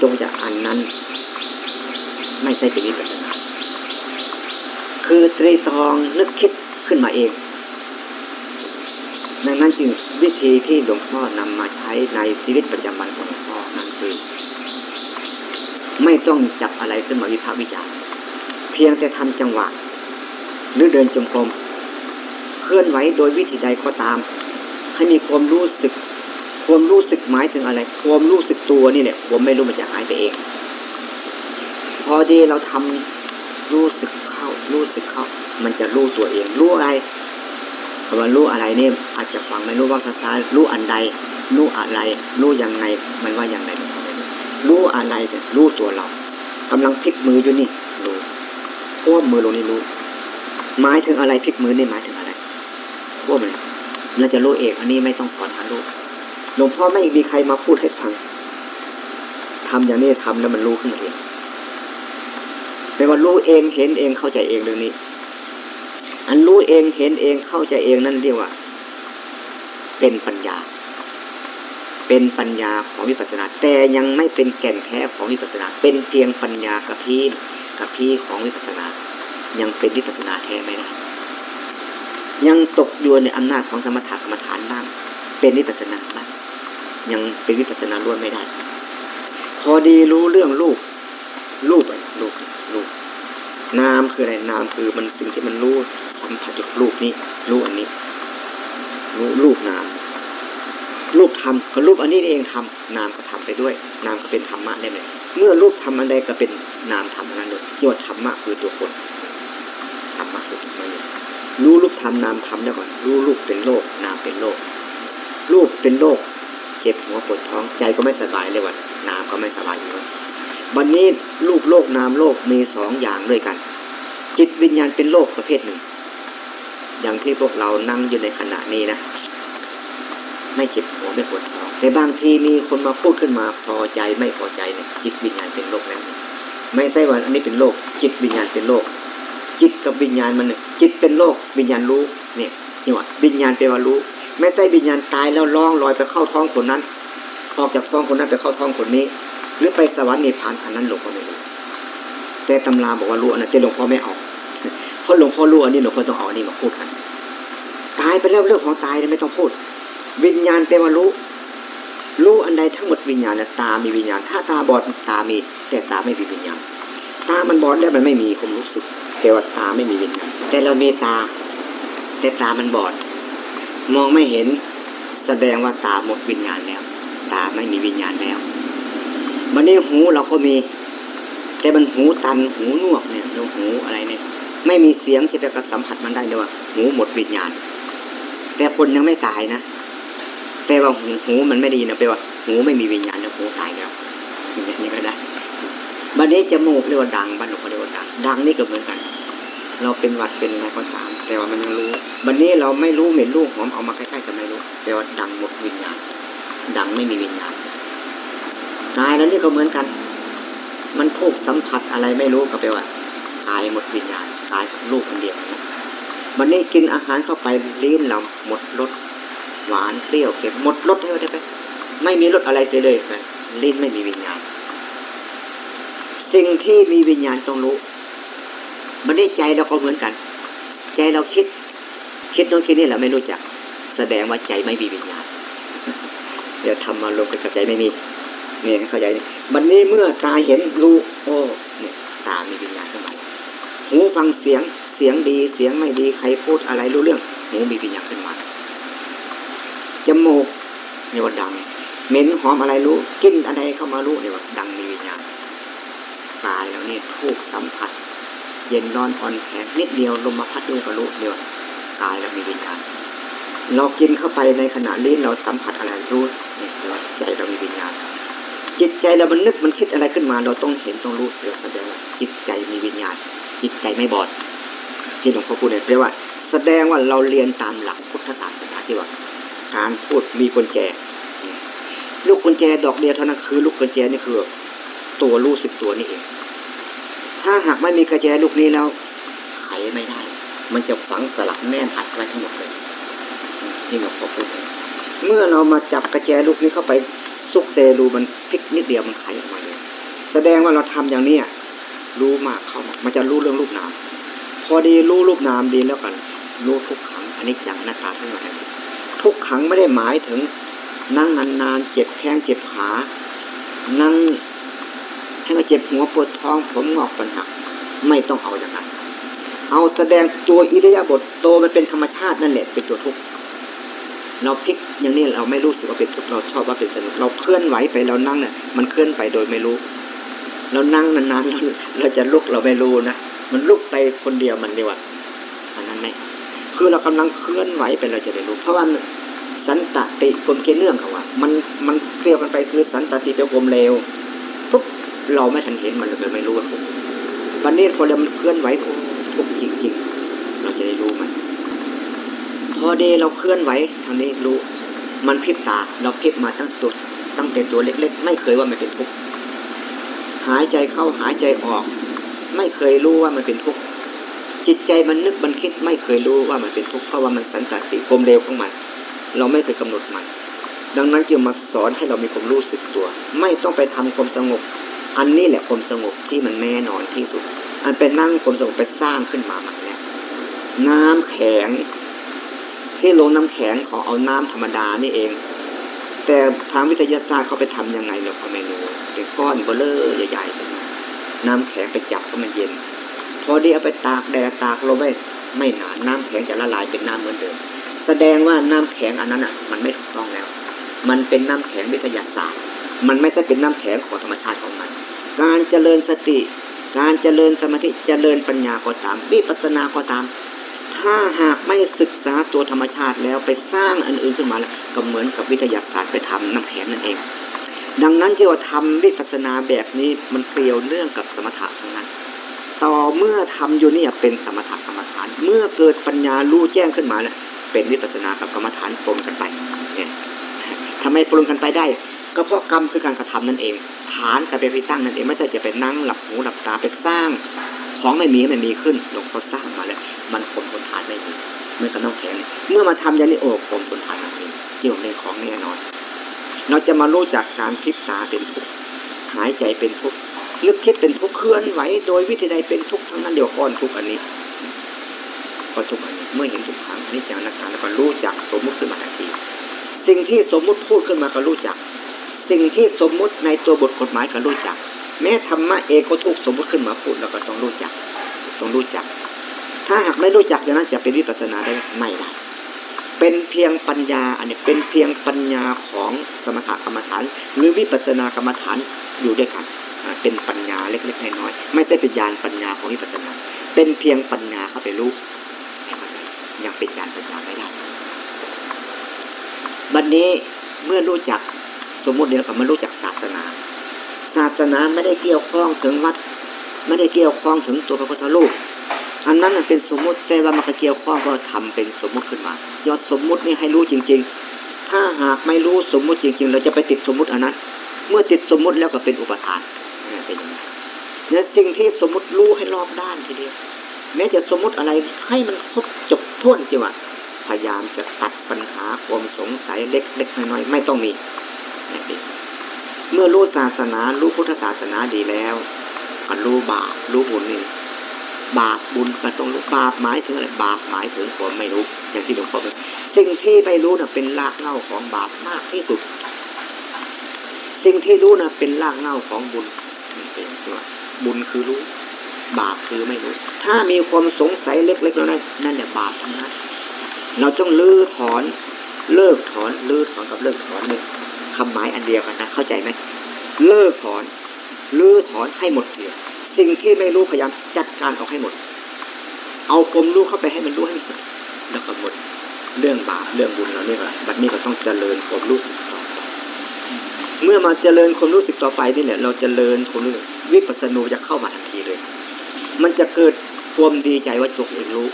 วิตรงจากอันนั้น ไม่ใช่เป็นวิปัสสนา คือตรีตองนึกคิดขึ้นมาเอง ดังนั้นจึงวิธีที่หลวงพ่อนำมาใช้ในชีวิตประจำวันของหลวงพ่อนั้นคือไม่ต้องจับอะไรขึ้นมาวิพากษ์วิจารณ์เพียงแต่ทำจังหวะ หรือเดินจงกรมเคลื่อนไหวโดยวิธีใดก็ตาม ให้มีความรู้สึก ความรู้สึกหมายถึงอะไร ความรู้สึกตัวนี่แหละผมไม่รู้มันจะหายไปเอง พอดีเราทำรู้สึกเข้า รู้สึกเข้า มันจะรู้ตัวเอง รู้อะไรคำว่ารู้อะไรเนี่ยอาจจะฟังไม่รู้ว่าภาษารู้อันใด รู้อะไร รู้ยังไง มันว่าอย่างไรรู้อะไรเนี่ยรู้ตัวเรากำลังพลิกมืออยู่นี่รู้พวกมือลงนี่รู้หมายถึงอะไรพลิกมือนี่หมายถึงอะไรพวกมันเราจะรู้เองอันนี้ไม่ต้องสอนหารู้ ลวงพ่อไม่มีใครมาพูดให้ฟังทำอย่างนี้ทำแล้วมันรู้ขึ้นเองแปลว่ารู้เองเห็นเองเข้าใจเองเรื่องนี้ อันรู้เองเห็นเองเข้าใจเองนั่นเรียกว่า เป็นปัญญา เป็นปัญญาของวิปัสสนา แต่ยังไม่เป็นแก่นแท้ของวิปัสสนา เป็นเพียงปัญญากระพี้กระพี้ของวิปัสสนา ยังเป็นวิปัสสนาแท้ไม่ได้ยังตกอยู่ในอำนาจของสมถะกรรมฐานบ้าง เป็นวิปัสสนาบ้าง ยังเป็นวิปัสสนาล้วนไม่ได้ พอดีรู้เรื่องรูปรูปอะไรรูปรูปนามคืออะไรนามคือมันสิ่งที่มันรู้สัมผัสจากรูปนี้รู้อันนี้ รู้รูปนามรูปทำก็รูปอันนี้เองทำนามก็ทำไปด้วย นามก็เป็นธรรมะได้ไหมเมื่อรูปทำอันใดก็เป็นนามทำนั้นเลยยอดธรรมะคือตัวคนธรรมะคือตัวมันรู้รูปทำนามทำได้ก่อนรู้รูปเป็นโลก นามเป็นโลก รูปเป็นโลก เจ็บหัวปวดท้องใจก็ไม่สบายเลยว่ะนามก็ไม่สบายอยู่วันนี้รูปโลกนามโลกมีสองอย่างด้วยกัน จิตวิญญาณเป็นโลกประเภทหนึ่ง อย่างที่พวกเรานั่งอยู่ในขณะนี้นะไม่เจ็บหัวไม่ปวดท้องแต่บางทีมีคนมาพูดขึ้นมาพอใจไม่พอใจเนี่ยจิตวิญญาณเป็นโลกแล้วไม่ใช่ว่าอันนี้เป็นโลก จิตวิญญาณเป็นโลก จิตกับวิญญาณมันเนี่ยจิตเป็นโลก วิญญาณรู้เนี่ยนี่ว่าวิญญาณเป็นว่ารู้ ไม่ใช่วิญญาณตายแล้วล่องลอยไปเข้าท้องคนนั้น ออกจากท้องคนนั้นไปเข้าท้องคนนี้ หรือไปสวรรค์นิพพานอันนั้นหลวงพ่อไม่รู้แต่ตำราบอกว่ารู้อันนั้นแต่หลวงพ่อไม่เอาเพราะหลวงพ่อรู้อันนี้หลวงพ่อต้องเอาอันนี้มาพูดกันตายไปแล้วเรื่องของตายเลยไม่ต้องพูด วิญญาณแปลว่ารู้รู้อันใดทั้งหมดวิญญาณตา มีวิญญาณ ถ้าตาบอดตามี แต่ตาไม่มีวิญญาณ ตามันบอดแล้วมันไม่มีความรู้สึกแต่ว่าตาไม่มีวิญญาณแต่เรามีตา แต่ตามันบอด มองไม่เห็น แสดงว่าตาหมดวิญญาณแล้ว ตาไม่มีวิญญาณแล้ววันนี้หูเราก็มี แต่มันหูตันหูนวกเนี่ยเราหูอะไรเนี่ยไม่มีเสียงที่จะกระสัมผัสมันได้เลยว่าหูหมดวิญญาณ แต่คนยังไม่ตายนะแปลว่าหูหูมันไม่ดีนะแปลว่าหูไม่มีวิญญาณแล้วหูตายแล้วอย่างนี้ก็ได้บันนี้จมูกเรียกว่าดังบ้านหลวงพ่อเรียกว่าดังดังนี่ก็เหมือนกัน เราเป็นหวัดเป็นอะไรก็ตาม แต่ว่ามันยังรู้บันนี้เราไม่รู้เหม็นลูกหอมเอามาใกล้ๆกันไม่รู้ แต่ว่าดังหมดวิญญาณดังไม่มีวิญญาณตายแล้วนี่ก็เหมือนกัน มันถูกสัมผัสอะไรไม่รู้ก็แปลว่าตายหมดวิญญาณตายลูกคนเดียววันนี้กินอาหารเข้าไปลิ้นเราหมดรสหวานเปรี้ยวเค็มหมดรสให้ได้ไปไม่มีรสอะไรเลยเลยลิ้นไม่มีวิญญาณ สิ่งที่มีวิญญาณต้องรู้ มันได้ใจเราก็เหมือนกัน ใจเราคิด คิดต้องคิดนี่แหละไม่รู้จัก แสดงว่าใจไม่มีวิญญาณเดี๋ยวทำมาลงกับใจไม่มีเนี่ยเข้าใจนี่วันนี้เมื่อตาเห็นรู้โอ้เนี่ยตามีวิญญาณขึ้นมาหูฟังเสียงเสียงดีเสียงไม่ดีใครพูดอะไรรู้เรื่องหูมีวิญญาณขึ้นมาจมูกเนี่ยว่าดังเหม็นหอมอะไรรู้กินอะไรเข้ามารู้เนี่ยว่าดังมีวิญญาณตายแล้วเนี่ยทูกสัมผัส เย็นนอนอ่อนแข็งนิดเดียวลมมาพัดด้วยก็รู้เนี่ยตายแล้วมีวิญญาณเรากินเข้าไปในขณะลิ้นเราสัมผัสอะไรรู้เนี่ยใจเรามีวิญญาณจิตใจเรามันนึกมันคิดอะไรขึ้นมา เราต้องเห็นต้องรู้เดี๋ยวแสดงว่าจิตใจมีวิญญาณ จิตใจไม่บอด ที่หลวงพ่อพูดเนี่ยแปลว่า แสดงว่าเราเรียนตามหลักพุทธศาสนาที่ว่า การพูดมีกุญแจ ลูกกุญแจดอกเดียวเท่านั้นคือ ลูกกุญแจนี่คือ ตัวรู้สึกตัวนี่เอง ถ้าหากไม่มีกุญแจลูกนี้แล้วไขไม่ได้ มันจะฝังสลักแน่นอัดไว้ทั้งหมดเลยนี่หลวงพ่อพูดเมื่อเรามาจับกระแจลูกนี้เข้าไปซุกเซรูมันพลิกนิดเดียวมันไขออกมาเลยแสดงว่าเราทำอย่างเนี้ยรู้มากเข้ามามันจะรู้เรื่องรูปนาม พอดีรู้รูปนามดีแล้วกันรู้ทุกขังอันนี้จังหน้าตาทั้งหลายทุกขังไม่ได้หมายถึงนั่งนานๆเจ็บแข้งเจ็บขา นั่ง ให้มาเจ็บหัวปวดท้องผมงอกปัญหาไม่ต้องเอาอย่างนั้น เอาแสดงตัวอิริยาบถโตมันเป็นธรรมชาตินั่นแหละเป็นตัวทุกข์เราพลิกอย่างนี้เราไม่รู้สึกว่าเป็นทุกข์เราชอบว่าเป็นสนุกเราเคลื่อนไหวไปเรานั่งเนี่ยมันเคลื่อนไปโดยไม่รู้ เรานั่งนานๆเราเราจะลุกเราไม่รู้นะมันลุกไปคนเดียวมันเดียวอันนั้นไม่คือเรากำลังเคลื่อนไหวไปเราจะได้รู้ เพราะว่าสันตติกลมเกเนื่องเขาว่า มันมันเกลียวกันไปคือสันตติเป็นกลมเร็วปุ๊บ เราไม่ทันเห็นมันเลยไม่รู้ว่าวันนี้พอเรามันเคลื่อนไหวทุกจริงๆ เราจะได้รู้มันพอเดเราเคลื่อนไหวทางนี้รู้ มันพิบตาเราพิบมาตั้งตัวตั้งแต่ตัวเล็ก ๆ ไม่เคยว่ามันเป็นทุกข์หายใจเข้าหายใจออก ไม่เคยรู้ว่ามันเป็นทุกข์จิตใจมันนึกมันคิดไม่เคยรู้ว่ามันเป็นทุกข์เพราะว่ามันสันตติกลมเร็วของมัน เราไม่เคยกำหนดมัน ดังนั้นจึงมาสอนให้เรามีความรู้สึกตัว ไม่ต้องไปทำความสงบ อันนี้แหละความสงบที่มันแน่นอนที่สุด อันเป็นนั่งความสงบไปสร้างขึ้นมาใหม่แล้วน้ำแข็ง ที่ลงน้ำแข็งขอเอาน้ำธรรมดานี่เอง แต่ทางวิทยาศาสตร์เขาไปทํำยังไงเราก็ไม่รู้เป็นก้อนเบลเลอร์ใหญ่ๆน้ำแข็งไปจับก็มันเย็น พอดีเอาไปตากแดดตากลมไว้ไม่นานน้ำแข็งจะละลายเป็นน้ำเหมือนเดิมแสดงว่าน้ำแข็งอันนั้นอะ มันไม่ถูกต้องแล้ว มันเป็นน้ำแข็งวิทยาศาสตร์ มันไม่ใช่เป็นน้ำแข็งของธรรมชาติของมัน การเจริญสติ การเจริญสมาธิเจริญปัญญาก็ตามวิปัสสนาก็ตาม ถ้าหากไม่ศึกษาตัวธรรมชาติแล้วไปสร้างอันอื่นขึ้นมาแล้วก็เหมือนกับวิทยาศาสตร์ไปทำน้ำแข็งนั่นเอง ดังนั้นที่ว่าทำวิปัสสนาแบบนี้มันเกี่ยวเนื่องกับสมถะทั้งนั้นต่อเมื่อทำอยู่นี่เป็นสมถะกรรมฐาน เมื่อเกิดปัญญารู้แจ้งขึ้นมาเนี่ยเป็นวิปัสสนากับกรรมฐานปนกันไปเนี่ยทำไมปนกันไปได้ ก็เพราะกรรมคือการกระทำนั่นเอง ฐานแต่ไปไปสร้างนั่นเองไม่ใช่จะไปนั่งหลับหูหลับตาไปสร้าง ของไม่มีให้มันมีขึ้นหลวงพ่อสร้างมาแล้วมันคงทนทานไม่มีเมื่อกับน้องแข็งเมื่อมาทำอย่านี้โอ้คงทนทานมันเองเกี่ยวในของแน่นอน เราจะมารู้จักการพิกษาเป็นทุกข์หายใจเป็นทุกข์นึกคิดเป็นทุกข์เคลื่อนไหวโดยวิธีใดเป็นทุกข์ทั้งนั้นเดียวก้อนทุกข์อันนี้ก็ทุกข์อันนี้เมื่อเห็นทุกขังอันนี้จากนักการแล้วก็รู้จักสมมุติขึ้นมาทันทีสิ่งที่สมมุติพูดขึ้นมาก็รู้จัก สิ่งที่สมมุติในตัวบทกฎหมายก็รู้จัก แม้ธรรมะเองก็ถูกสมมุติขึ้นมาพูดเราก็ต้องรู้จัก ต้องรู้จัก ถ้าหากไม่รู้จักอย่างนั้นจะเป็นวิปัสสนาได้ไม่ได้เป็นเพียงปัญญา อันนี้เป็นเพียงปัญญาของสมถกรรมฐาน หรือวิปัสสนากรรมฐานอยู่ด้วยกันเป็นปัญญาเล็กๆน้อยๆไม่ได้เป็นญาณปัญญาของวิปัสสนา เป็นเพียงปัญญาเข้าไปรู้ยังเป็นญาณปัญญาไม่ได้บัดนนี้เมื่อรู้จัก สมมุติเดียวกับมารู้จักศาสนา ศาสนาไม่ได้เกี่ยวข้องถึงวัด ไม่ได้เกี่ยวข้องถึงตัวพระพุทธรูปอันนั้นเป็นสมมุติแต่ว่ามันเกี่ยวข้องก็ทำเป็นสมมุติขึ้นมายอดสมมุตินี่ให้รู้จริง ๆ ถ้าหากไม่รู้สมมุติจริง ๆ เราจะไปติดสมมุติอันนั้น เมื่อติดสมมุติแล้วก็เป็นอุปทานเป็นอย่างนี้เนี่ยสิ่งที่สมมุติรู้ให้รอบด้านทีเดียวแม้จะสมมุติอะไรให้มันครบจบท้วนจริงว่าพยายามจะตัดปัญหาความสงสัยเล็กๆน้อยๆไม่ต้องมี เมื่อรู้ศาสนารู้พุทธศาสนาดีแล้วก็รู้บาปรู้บุญนี่บาปบุญก็ต้องรู้บาปหมายถึงอะไรบาปหมายถึงความไม่รู้อย่างที่หลวงพ่อบอกสิ่งที่ไม่รู้น่ะเป็นรากเหง้าของบาปมากที่สุด สิ่งที่รู้น่ะเป็นรากเหง้าของบุญเป็นตัวบุญคือรู้ บาปคือไม่รู้ ถ้ามีความสงสัยเล็กๆน้อยๆนั่นแหละบาปทั้งนั้นเราต้องลื้อถอน เลิกถอนลื้อถอนกับเลิกถอนเนี่ย คำหมายอันเดียวกันนะเข้าใจไหมเลิกถอนลื้อถอนให้หมดเสียสิ่งที่ไม่รู้พยายามจัดการออกให้หมด เอากลมรู้เข้าไปให้มันรู้ให้หมดแล้วก็หมดเรื่องบาปเรื่องบุญเราเนี่ยบัดนี้ก็ต้องเจริญความรู้สึกต่อเมื่อมาเจริญความรู้สึกต่อไปนี่แหละเราจเจริญความรู้วิปัสสนูจะเข้ามาทันทีเลย มันจะเกิดความดีใจว่าตัวเองรู้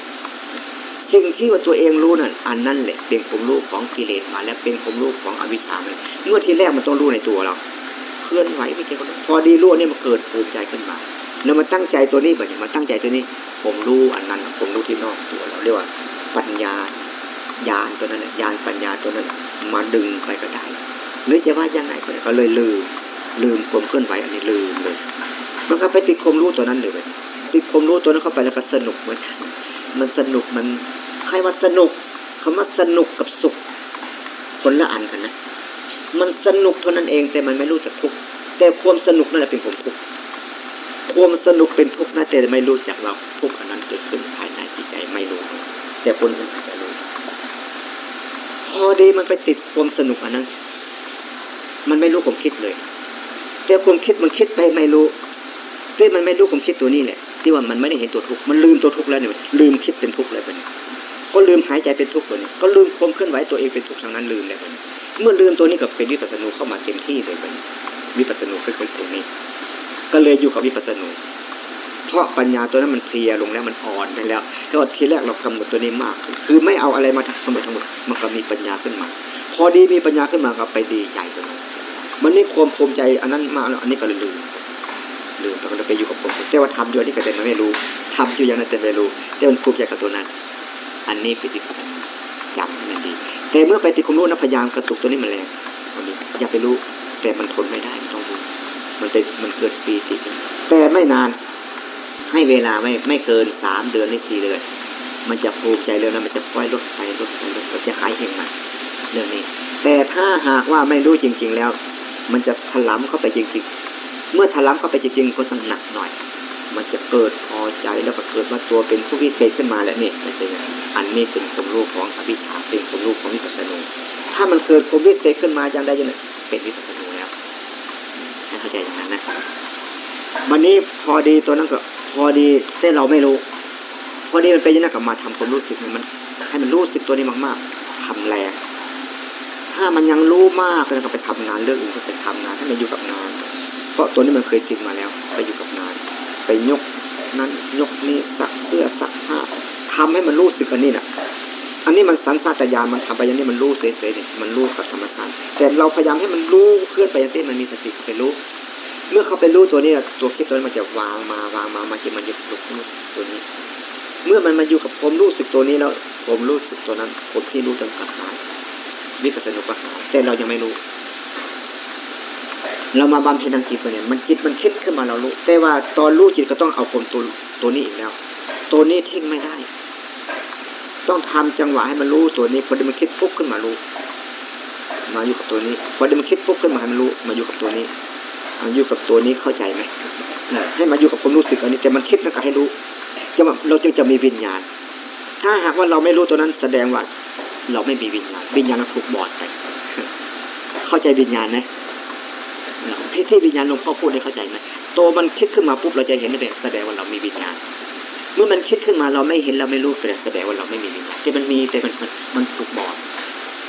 สิ่งที่ว่าตัวเองรู้นั่นอันนั่นแหละเป็นความรู้ของกิเลสมา แล้วเป็นความรู้ของอวิชชาเลยเมื่อทีแรกมันต้องรู้ในตัวเราเคลื่อนไหวไม่ใช่พอดีรู้เนี่ยมันเกิดภูมิใจขึ้นมาแล้วมาตั้งใจตัวนี้แบบนี้มาตั้งใจตัวนี้ ผมรู้อันนั้น ผมรู้ที่นอกตัวเราเรียกว่า ปัญญาญาณตัวนั้นญาณปัญญาตัวนั้นมาดึงไปก็ได้หรือจะว่ายังไงก็ได้ก็เลยลืม ลืมความเคลื่อนไหวอันนี้ลืมเลยมันก็ไปติดความรู้ตัวนั้นเลยเว้ยติดความรู้ตัวนั้นเข้าไปแล้วก็สนุกเหมือนกัน มันสนุกมัน ใครว่าสนุกคำว่าสนุกกับสุข คนละอันกันนะ มันสนุกเท่านั้นเองแต่มันไม่รู้จักทุกข์แต่ความสนุกนั่นแหละเป็นความทุกข์ความสนุกเป็นทุกข์นะแต่ไม่รู้จักเราทุกข์อันนั้นเกิดขึ้นภายในจิตใจไม่รู้ แต่คนอื่นอาจจะรู้พอดีมันไปติดความสนุกอันนั้น มันไม่รู้ผมคิดเลย แต่ความคิดมันคิดไปไม่รู้แต่มันไม่รู้ผมคิดตัวนี้แหละ ที่ว่ามันไม่ได้เห็นตัวทุกข์มันลืมตัวทุกข์แล้วเนี่ยลืมคิดเป็นทุกข์เลยเป็นก็ลืมหายใจเป็นทุกข์เลยก็ลืมความเคลื่อนไหวตัวเองเป็นทุกข์ทางนั้นลืมแล้วเป็นเมื่อลืมตัวนี้กับเป็นวิปัสสนูเข้ามาเต็มที่เลยเป็นวิปัสสนูคือคนตรงนี้ ก็เลยอยู่กับวิปัสสนูเพราะปัญญาตัวนั้นมันเพลียลงแล้วมันอ่อนไปแล้วก็ทีแรกเรากำหนดตัวนี้มาก คือไม่เอาอะไรมาทั้งหมดทั้งหมดมันก็มีปัญญาขึ้นมา พอดีมีปัญญาขึ้นมาก็ไปดีใจตัวนั้นมันนี่ความภูมิใจอันนั้นมากแล้วอันนี้ก็ลืม ลืมแล้วก็ไปอยู่กับผมแต่ว่าทำอยู่นนี้ก็แต่มันไม่รู้ทำอยู่อย่างนั้นแต่ไม่รู้แต่มันภูมิใจกับตัวนั้น อันนี้ป็นที่จำให้มันดี แต่เมื่อไปติดความรู้นะพยายามกระตุกตัวนี้มันแรงตัวนี้อย่าไปรู้ แต่มันทนไม่ได้มันต้องรู้มันจะมันเกิดปีติแต่ไม่นานให้เวลาไม่ไม่เกินสามเดือนหรือสี่เดือนมันจะภูมิใจเรื่องนั้นมันจะค่อยลดไปลดไปลดไปจะหายเองมันเรื่องนี้ แต่ถ้าหากว่าไม่รู้จริง ๆ แล้ว มันจะถลำเข้าไปจริง ๆ เมื่อถลำเข้าไปจริงๆก็ต้องหนักหน่อย มันจะเกิดพอใจแล้วก็เกิดมาตัวเป็นผู้วิเศษขึ้นมาแล้วนี่มันเป็นอันอันนี้เป็นสมรู้ของอภิชฌาเป็นสมรู้ของวิปัสสนูถ้ามันเกิดผู้วิเศษขึ้นมาอย่างใดอย่างหนึ่งเป็นวิปัสสนูแล้วให้เข้าใจอย่างนั้นนะวันนี้พอดีตัวนั้นก็พอดีเส้นเราไม่รู้ พอดีมันเป็นยังไงกับมาทำความรู้สึกมันให้มันรู้สึกตัวนี้มากๆทำแรง ถ้ามันยังรู้มากแล้วก็ไปทำงานเรื่องอื่นก็ไปทำงานถ้ามันอยู่กับงาน เพราะตัวนี้มันเคยจินมาแล้ว ไปอยู่กับงาน ไปยกนั้นยกนี้สักเสื้อสักผ้าทำให้มันรู้สึกอันนี้น่ะ อันนี้มันสันสัตยานมันทำไปอย่างนี้มันรู้เฉยๆเนี่ยมันรู้กับธรรมชาติแต่เราพยายามให้มันรู้เคลื่อนไปอย่างนี้มันมีสติไปรู้ เมื่อเขาไปรู้ตัวนี้ตัวคิดตัวนี้มันจะวางมาวางมามาจะมันยึดตัวตัวนี้ เมื่อมันมาอยู่กับผมรู้สึกตัวนี้แล้ว ผมรู้สึกตัวนั้น ผมที่รู้จนกระหาย วิปัสสนุกหาแต่เรายังไม่รู้ เรามาบำเพ็ญทางจิตตัวเนี่ยมันจิตมันคิดขึ้นมาเรารู้ แต่ว่าตอนรู้จิตก็ต้องเอาผมตัวตัวนี้อีกแล้ว ตัวนี้ทิ้งไม่ได้ ต้องทำจังหวะให้มันรู้ตัวนี้พอดีมันคิดปุ๊บขึ้นมารู้ มาอยู่กับตัวนี้พอดีมันคิดปุ๊บขึ้นมาให้มันรู้ มาอยู่กับตัวนี้มาอยู่กับตัวนี้เข้าใจไหมให้มาอยู่กับความรู้สึกอันนี้แต่มันคิดแล้วก็ให้รู้จะเราจึงจะมีวิญญาณ ถ้าหากว่าเราไม่รู้ตัวนั้นแสดงว่า เราไม่มีวิญญาณ วิญญาณถูกบอดไปเข้าใจวิญญาณไหมที่ที่วิญญาณหลวงพ่อพูดได้เข้าใจไหมโตมันคิดขึ้นมาปุ๊บเราจะเห็นได้แสดงว่าเรามีวิญญาณ เมื่อมันคิดขึ้นมาเราไม่เห็นเราไม่รู้แสดงว่าเราไม่มีวิญญาณที่มันมีแต่มันมันมันถูกบอด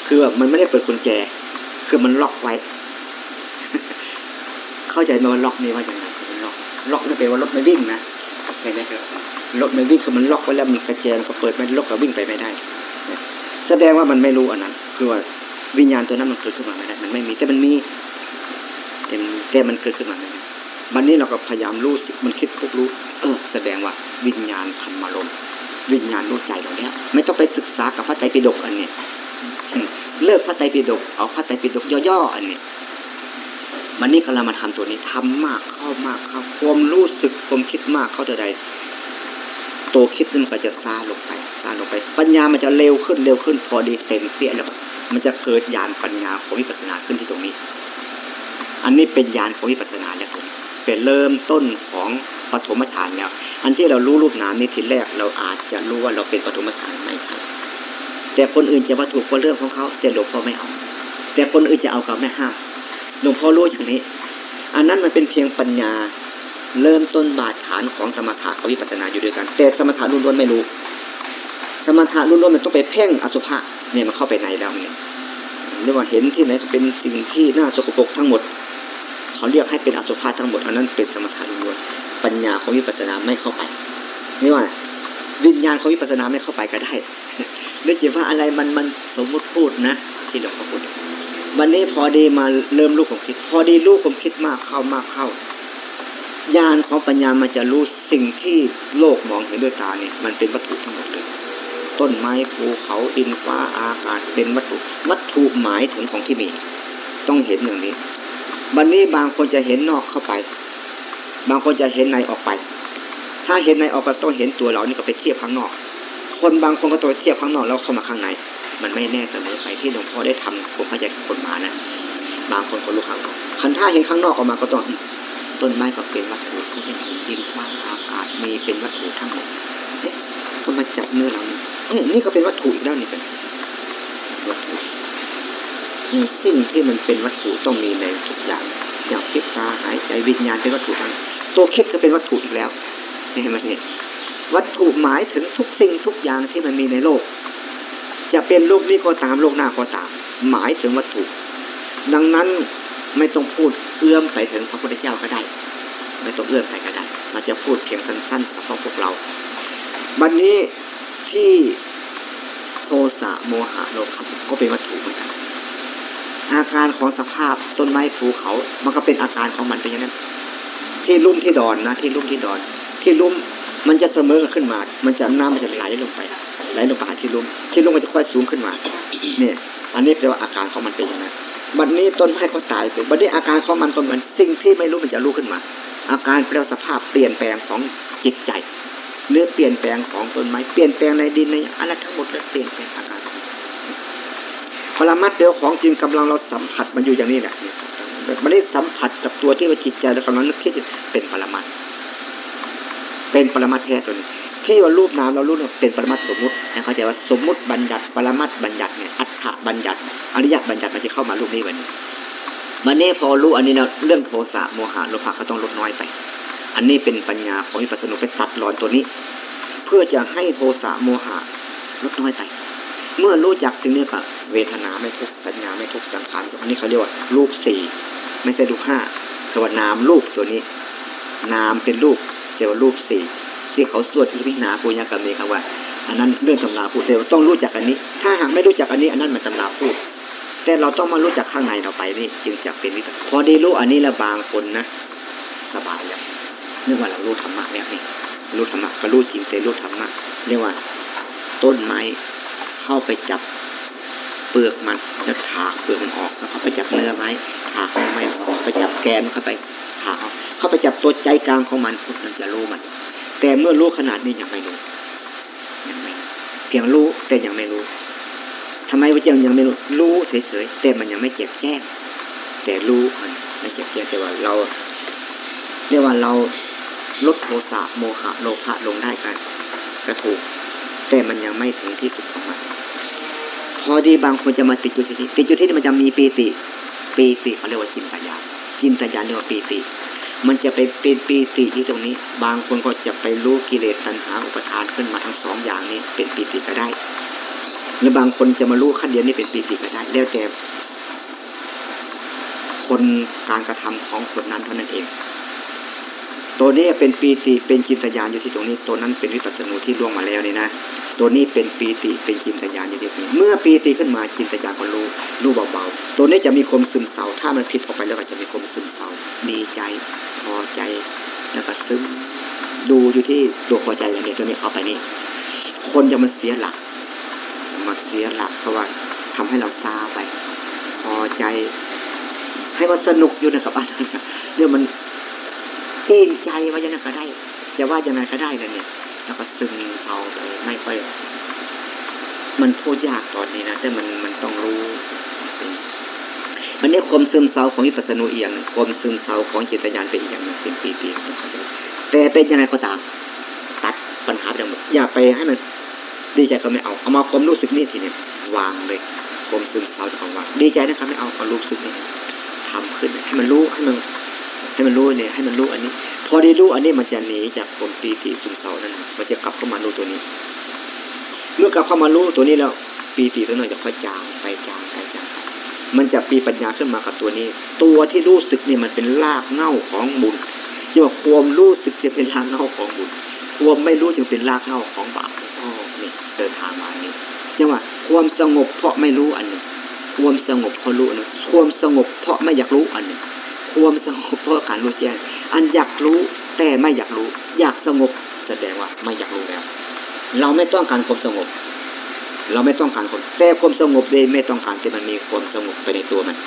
คือว่ามันไม่ได้เปิดกุญแจ คือมันล็อกไว้ เข้าใจไหมว่าล็อกนี่ว่าอย่างไรมันล็อกล็อกนั่นแปลว่ารถไม่วิ่งนะใช่ไหมครับรถไม่วิ่งคือมันล็อกไว้แล้วมันกระแจก็เปิดไม่ล็อกก็วิ่งไปไม่ได้ แสดงว่ามันไม่รู้อันนั้นคือว่าวิญญาณตัวนั้นมันเกิดขึ้นมาไม่ได้มันไม่มี แต่มันมีแต่แต่มันเกิดขึ้นมาไม่ได้วันนี้เราก็พยายามรู้มันคิดคุกรู้ เออ แสดงว่าวิญญาณธรรมารมวิญญาณรู้ใจเราเนี้ยไม่ต้องไปศึกษากับพระไตรปิฎกอันเนี้ยเลิกพระไตรปิฎกเอาพระไตรปิฎกย่อๆอันเนี้ยวันนี้เรามาทำตัวนี้ทำมากเข้ามากเข้าความรู้สึกความคิดมากเข้าจะใด ตัวคิดนี่มันก็จะซาลงไปซาลงไป ปัญญามันจะเร็วขึ้นเร็วขึ้น พอดีเต็มเปี้ยแล้วมันจะเกิดญาณปัญญาของวิปัสสนาขึ้นที่ตรงนี้ อันนี้เป็นญาณของวิปัสสนาแล้วเป็นเริ่มต้นของปฐมฌานแล้ว อันที่เรารู้รูปนามนี้ทีแรกเราอาจจะรู้ว่าเราเป็นปฐมฌานไม่ใช่แต่คนอื่นจะมาถูกก็เรื่องของเขาแต่หลวงพ่อไม่เอาแต่คนอื่นจะเอาเขาไม่ห้ามหลวงพ่อรู้อย่างนี้ อันนั้นมันเป็นเพียงปัญญา เริ่มต้นบาดฐานของสมถะกับวิปัสสนาอยู่ด้วยกันแต่สมถะล้วนๆไม่รู้ สมถะล้วนๆมันต้องไปเพ่งอสุภะเนี่ยมันเข้าไปในแล้วเนี่ยเรียกว่าเห็นที่ไหนเป็นสิ่งที่น่าสกปรกทั้งหมด เขาเรียกให้เป็นอสุภะทั้งหมดอันนั้นเป็นสมถะล้วนปัญญาของวิปัสสนาไม่เข้าไปนี่ว่าวิญญาณของวิปัสสนาไม่เข้าไปก็ได้หรือจะว่าอะไรมันมันสมมติพูดนะที่หลวงพ่อพูดวันนี้พอดีมาเริ่มรู้ผมคิด พอดีรู้ผมคิดมากเข้ามากเข้า ญาณของปัญญามันจะรู้สิ่งที่โลกมองเห็นด้วยตาเนี่ย มันเป็นวัตถุทั้งหมดเลยต้นไม้ภูเขาดินฟ้าอากาศเป็นวัตถุ วัตถุหมายถึงของที่มี ต้องเห็นอย่างนี้วันนี้บางคนจะเห็นนอกเข้าไป บางคนจะเห็นในออกไป ถ้าเห็นในออกไปต้องเห็นตัวเรานี่ก็ไปเทียบข้างนอก คนบางคนก็ตัวเทียบข้างนอกแล้วเข้ามาข้างใน มันไม่แน่เสมอไปที่หลวงพ่อได้ทำผมเข้าใจกับคนมานะบางคนก็รู้ข้างนอกคันถ้าเห็นข้างนอกออกมาก็ต้อง ต้นไม้ก็เป็นวัตถุก็เป็นดินฟ้าอากาศมีเป็นวัตถุทั้งหมดเอ๊ะคนมาจับเนื้อเราเนี่ยเอ้ยนี่ก็เป็นวัตถุอีกแล้วนี่เป็นวัตถุนี่สิ่งที่มันเป็นวัตถุต้องมีในทุกอย่างอย่างพิษตาหายใจวิญญาณเป็นวัตถุทั้งตัวคิดก็เป็นวัตถุอีกแล้วเห็นไหมเนี่ยวัตถุหมายถึงทุกสิ่งทุกอย่างที่มันมีในโลก จะเป็นโลกนี้ก็ตามโลกหน้าก็ตาม หมายถึงวัตถุ ดังนั้น ไม่ต้องพูดเอื้อมไปถึงพระพุทธเจ้าก็ได้ ไม่ต้องเอื้อมไปก็ได้มันจะพูดเพียงสั้นๆเฉพาะพวกเรา วันนี้ที่โทสะโมหะโลภก็เป็นวัตถุเหมือนกันอาการของสภาพต้นไม้ภูเขา มันก็เป็นอาการของมันเป็นอย่างนั้น ที่ลุ่มที่ดอนนะที่ลุ่มที่ดอน ที่ลุ่ม มันจะเสมอขึ้นมา มันจะน้ำมันจะไหลลงไป ไหลลงไปหาที่ลุ่มที่ลุ่มมันจะค่อยสูงขึ้นมา เนี่ย อันนี้แปลว่าอาการของมันเป็นอย่างนั้นบัดนนี้ต้นไม้ก็ตายไปบัดนี้อาการของมันก็เหมือนสิ่งที่ไม่รู้มันจะรู้ขึ้นมา อาการแปลสภาพเปลี่ยนแปลงของจิตใจเนื้อเปลี่ยนแปลงของต้นไม้เปลี่ยนแปลงในดินในอะไรทั้งหมดเลยเปลี่ยนแปลงอาการพลามัดเดียวของจริงกำลังเราสัมผัสมันอยู่อย่างนี้แหละมันได้สัมผัสกับตัวที่ว่าจิตใจเรากำลังนึกคิดเป็นปรมัด เป็นปรมัดแท้ตัวนี้ที่ว่ารูปนามเรารู้เนี่ยเป็นปรมัตสมมุติให้เข้าใจว่าสมมุติบัญญัติปรมัตบัญญัติเนี่ยอัฏฐบัญญัติอริยบัญญัติมันจะเข้ามารูปนี้วันนี้มันนี่พอรู้อันนี้นะเรื่องโทสะโมหะโลภะก็ต้องลดน้อยไป อันนี้เป็นปัญญาของวิปัสสนุไปตัดรอนตัวนี้ เพื่อจะให้โทสะโมหะลดน้อยไปเมื่อรู้จักถึงนี้ก็เวทนาไม่ทุกสัญญาไม่ทุกสังขารอันนี้เขาเรียกว่ารูปสี่ไม่ใช่รูปห้าคือว่านามรูปตัวนี้ นามเป็นรูป เรียกว่ารูปสี่ที่เขาสวดอิพินาปุญญกรรมเองครับว่า อันนั้นเรื่องตำราพูดแต่ต้องรู้จักอันนี้ ถ้าหากไม่รู้จักอันนี้ อันนั้นมันตำราพูด แต่เราต้องมารู้จักข้างในเราไปนี่จึงจะเป็นวิปัสสนพอได้รู้อันนี้แล้วบางคนนะสบายแล้วเนื่องว่าเรารู้ธรรมะแล้วนี่รู้ธรรมะก็รู้จริงแต่รู้ธรรมะเรียกว่า ต้นไม้เข้าไปจับเปลือกมันจะถากเปลือกมันออกแล้วเขาไปจับเนื้อไม้ถากไม่ออกไปจับแกนเข้าไป ถาเข้าไปจับตัวใจกลางของมันมันจะรู้มัน แต่เมื่อรู้ขนาดนี้ยังไม่รู้ยังไม่เพียงรู้แต่ยังไม่รู้ทำไมว่ายังยังไม่รู้ รู้เฉยๆแต่มันยังไม่เจ็บแจ้งแต่รู้มันไม่เจ็บแจ้งแต่ว่าเราเรียกว่าเราลดโทสะโมหะโลภะลงได้กันก็ถูก แต่มันยังไม่ถึงที่สุดของมันพอดีบางคนจะมาติดอยู่ที่นี่ติดอยู่ที่นี่มันจะมีปีติปีติเขาเรียกว่าจินตญาณ จินตญาณเรียกว่าปีติ มันจะไปเป็นปีติที่ตรงนี้ บางคนก็จะไปรู้กิเลสตัณหาอุปทานขึ้นมาทั้งสองอย่างนี้ เป็นปีติก็ได้หรือบางคนจะมารู้ขั้นเดียวนี้เป็นปีติก็ได้แล้วแต่คนการกระทำของคนนั้นเท่านั้นเอง ตัวนี้เป็นปีติเป็นจินตญาณอยู่ที่ตรงนี้ ตัวนั้นเป็นวิปัสสนูที่ล่วงมาแล้วนี่นะ ตัวนี้เป็นปีติเป็นจินตญาณอยู่ที่ตรงนี้ เมื่อปีติขึ้นมาจินตญาณก็รู้รู้เบาๆ ตัวนี้จะมีคมซึมเศร้า ถ้ามันผิดออกไปแล้วก็จะมีคมซึมเศร้าดีใจพอใจแล้วก็ซึมดูอยู่ที่ตัวพอใจอย่างนี้ตัวนี้เอาไปนี่คนจะมันเสียหลักมาเสียหลักเพราะว่าทำให้เราซาไป พอใจ ให้มันสนุกอยู่นะครับเรื่องมัน ตีนใจว่ายังไงก็ได้จะว่ายังไงก็ได้เลยเนี่ยแล้วก็ซึมเอาไปไม่ค่อยมันพูดยากตอนนี้นะแต่มันมันต้องรู้มันเนี่ยความซึมเศร้าของวิปัสสนูอียงความซึมเศร้าของจิตญาณเป็นอีกอย่างหนึ่งเป็นปีติแต่เป็นยังไงก็ตามตัดปัญหาไปหมดอย่าไปให้มันดีใจก็ไม่เอาเอามาความรู้สึกนี่ทีเนี่ยวางเลยความซึมเศร้าจะเอาวางดีใจนะครับไม่เอาเอารู้สึกนี่ทำขึ้นให้มันรู้ให้มัน ให้มันรู้เนี่ยให้มันรู้อันนี้ พอได้รู้อันนี้มันจะหนีจากความปีติซึมเศร้านั้นมันจะกลับเข้ามารู้ตัวนี้ เมื่อกลับเข้ามารู้ตัวนี้แล้วปีติตัวนั้นจะค่อยจางไปจางไปจางมันจะปีปัญญาขึ้นมากับตัวนี้ ตัวที่รู้สึกนี่มันเป็นรากเง้าของบุญที่ว่าความรู้สึกจะเป็นรากเง้าของบุญความไม่รู้จึงเป็นรากเง้าของบาปอ๋อนี่เดินทางมานี่เรียกว่าความสงบเพราะไม่รู้อันหนึ่งความสงบเพราะรู้อันหนึ่งความสงบเพราะไม่อยากรู้อันหนึ่ง ความสงบเพราะการรู้แจ้งอันอยากรู้แต่ไม่อยากรู้ อยากสงบแสดงว่าไม่อยากรู้แล้ว เราไม่ต้องการความสงบ เราไม่ต้องการความแต่ความสงบเลยไม่ต้องการที่มันมีความสงบไปในตัวมัน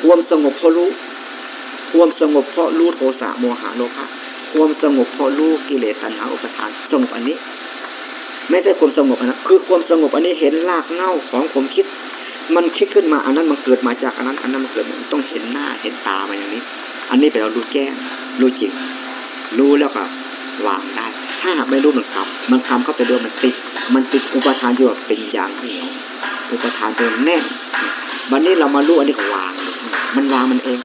ความสงบเพราะรู้ ความสงบเพราะรู้โทสะโมหะโลภะความสงบเพราะรู้กิเลสตัณหาอุปทานสงบอันนี้ ไม่ใช่ความสงบอันนั้นคือความสงบอันนี้เห็นรากเง้าของความคิด มันคิดขึ้นมา อันนั้นมันเกิดมาจากอันนั้น อันนั้นมันเกิดมันต้องเห็นหน้าเห็นตามันอย่างนี้ อันนี้เป็นเรารู้แจ้งรู้จริง รู้แล้วก็วางได้ ถ้าไม่รู้มันคำมันคำเข้าไปด้วยมันติด มันติดอุปทานอยู่เป็นอย่างเหนียวอุปทานตัวแน่นวันนี้เรามารู้อันนี้ก็วาง มันวางมันเอง